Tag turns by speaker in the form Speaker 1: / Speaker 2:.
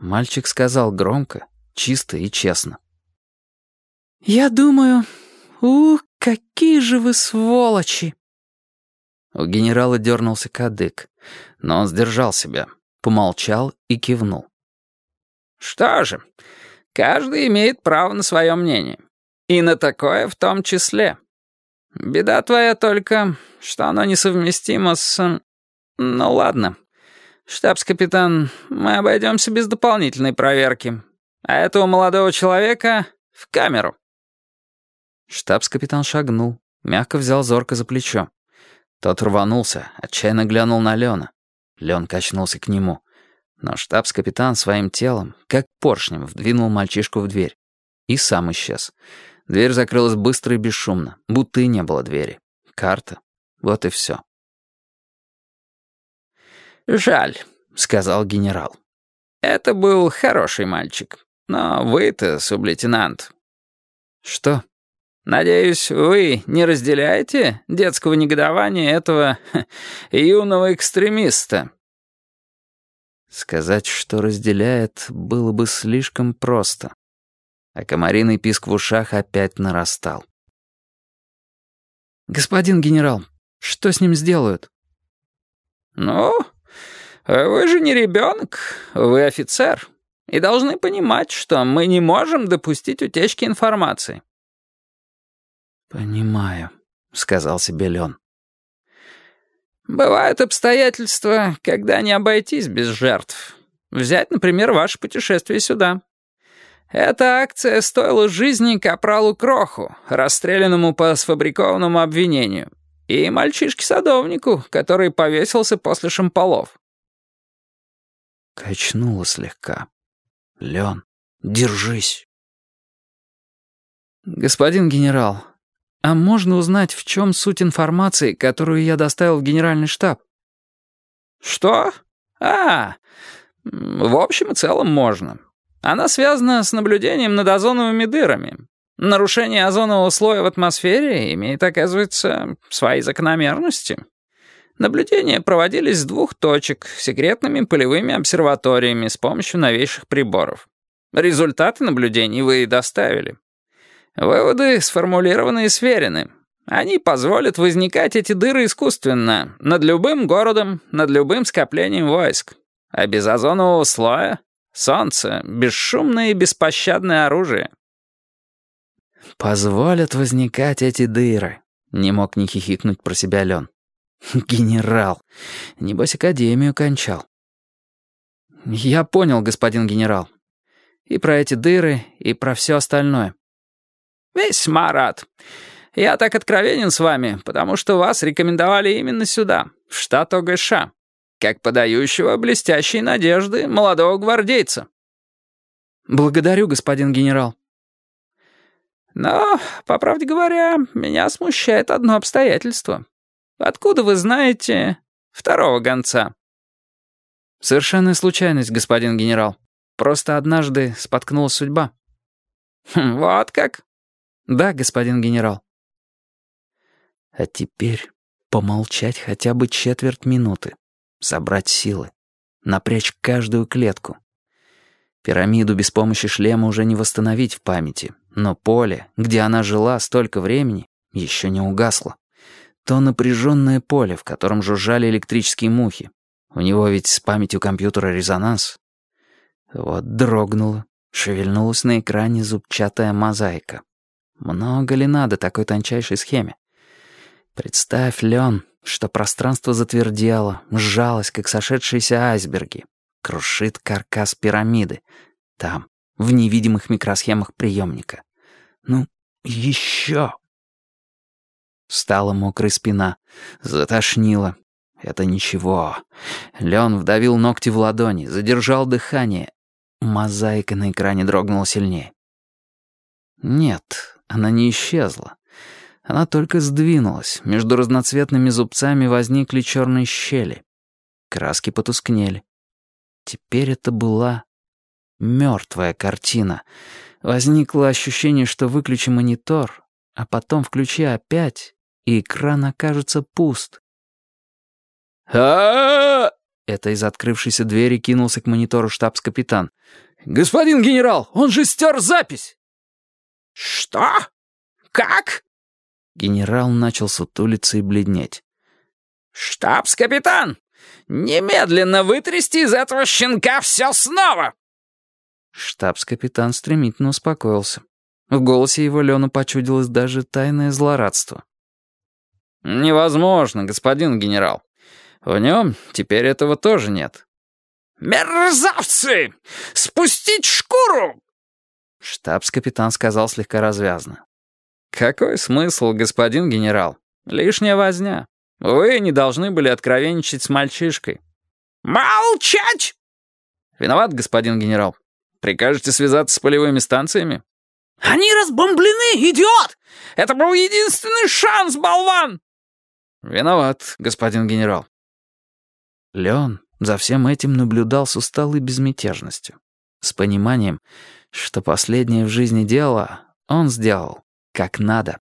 Speaker 1: Мальчик сказал громко, чисто и честно.
Speaker 2: «Я думаю, ух, какие же вы сволочи!»
Speaker 1: У генерала дернулся кадык, но он сдержал себя, помолчал и кивнул.
Speaker 3: «Что же, каждый имеет право на свое мнение. И на такое в том числе. Беда твоя только, что оно несовместимо с... Ну ладно, «Штабс-капитан, мы обойдемся без дополнительной проверки. А этого молодого человека в камеру».
Speaker 1: Штабс-капитан шагнул, мягко взял зорко за плечо. Тот рванулся, отчаянно глянул на Лена. Лен качнулся к нему. Но штабс-капитан своим телом, как поршнем, вдвинул мальчишку в дверь. И сам исчез. Дверь закрылась быстро и бесшумно, будто и не было двери. Карта. Вот и все.
Speaker 3: «Жаль», — сказал генерал. «Это был хороший мальчик. Но вы-то, сублейтенант...»
Speaker 1: «Что?»
Speaker 3: «Надеюсь, вы не разделяете детского негодования этого юного экстремиста?»
Speaker 1: Сказать, что разделяет, было бы слишком просто. А комариный писк в ушах опять нарастал.
Speaker 2: «Господин генерал, что с ним сделают?»
Speaker 3: «Ну, «Вы же не ребенок, вы офицер, и должны понимать, что мы не можем допустить утечки информации».
Speaker 1: «Понимаю», — сказал себе Лен.
Speaker 3: «Бывают обстоятельства, когда не обойтись без жертв. Взять, например, ваше путешествие сюда. Эта акция стоила жизни капралу Кроху, расстрелянному по сфабрикованному обвинению, и мальчишке-садовнику, который повесился после шамполов.
Speaker 1: Качнуло слегка. Лен, держись.
Speaker 2: Господин генерал, а можно узнать, в чем суть информации, которую я доставил в генеральный штаб?
Speaker 3: Что? А, в общем и целом можно. Она связана с наблюдением над озоновыми дырами. Нарушение озонового слоя в атмосфере имеет, оказывается, свои закономерности. Наблюдения проводились с двух точек, секретными полевыми обсерваториями с помощью новейших приборов. Результаты наблюдений вы и доставили. Выводы сформулированы и сверены. Они позволят возникать эти дыры искусственно, над любым городом, над любым скоплением войск. А без озонового слоя — солнце, бесшумное и беспощадное оружие.
Speaker 1: «Позволят возникать эти дыры», — не мог не хихикнуть про себя Лен. «Генерал. Небось, академию кончал».
Speaker 2: «Я понял, господин генерал. И про эти дыры, и про все остальное».
Speaker 3: «Весьма рад. Я так откровенен с вами, потому что вас рекомендовали именно сюда, в штат ОГШ, как подающего блестящей надежды молодого гвардейца».
Speaker 2: «Благодарю, господин генерал».
Speaker 3: «Но, по правде говоря, меня смущает одно обстоятельство. Откуда вы знаете второго гонца?»
Speaker 2: «Совершенная случайность, господин генерал. Просто однажды споткнулась судьба».
Speaker 3: Хм, «Вот как?»
Speaker 2: «Да, господин генерал».
Speaker 1: А теперь помолчать хотя бы четверть минуты, собрать силы, напрячь каждую клетку. Пирамиду без помощи шлема уже не восстановить в памяти, но поле, где она жила столько времени, еще не угасло. То напряженное поле, в котором жужжали электрические мухи. У него ведь с памятью компьютера резонанс. Вот дрогнула, шевельнулась на экране зубчатая мозаика. Много ли надо такой тончайшей схеме? Представь, Лен, что пространство затвердело, сжалось, как сошедшиеся айсберги. Крушит каркас пирамиды. Там, в невидимых микросхемах приемника. Ну, еще. Стала мокрая спина. Затошнило. Это ничего. Лен вдавил ногти в ладони, задержал дыхание. Мозаика на экране дрогнула сильнее. Нет, она не исчезла. Она только сдвинулась. Между разноцветными зубцами возникли черные щели. Краски потускнели. Теперь это была мертвая картина. Возникло ощущение, что выключи монитор, а потом включи опять, и экран окажется пуст.
Speaker 3: а
Speaker 1: Это из открывшейся двери кинулся к монитору штабс-капитан.
Speaker 2: «Господин генерал, он же стер запись!»
Speaker 3: «Что? Как?»
Speaker 1: Генерал начал сутулиться и бледнеть.
Speaker 3: «Штабс-капитан, немедленно вытрясти из этого щенка все снова!»
Speaker 1: Штабс-капитан стремительно успокоился. В голосе его Лену почудилось даже тайное злорадство.
Speaker 2: «Невозможно, господин генерал. В нем теперь этого тоже нет».
Speaker 3: «Мерзавцы! Спустить шкуру!»
Speaker 1: Штабс-капитан сказал слегка развязно.
Speaker 2: «Какой смысл, господин генерал? Лишняя возня. Вы не должны были откровенничать с мальчишкой».
Speaker 3: «Молчать!»
Speaker 2: «Виноват, господин генерал. Прикажете связаться с полевыми станциями?»
Speaker 3: «Они разбомблены, идиот! Это был единственный шанс, болван!»
Speaker 2: «Виноват, господин генерал».
Speaker 1: Леон за всем этим наблюдал с усталой безмятежностью, с пониманием, что последнее в жизни дело он сделал как надо.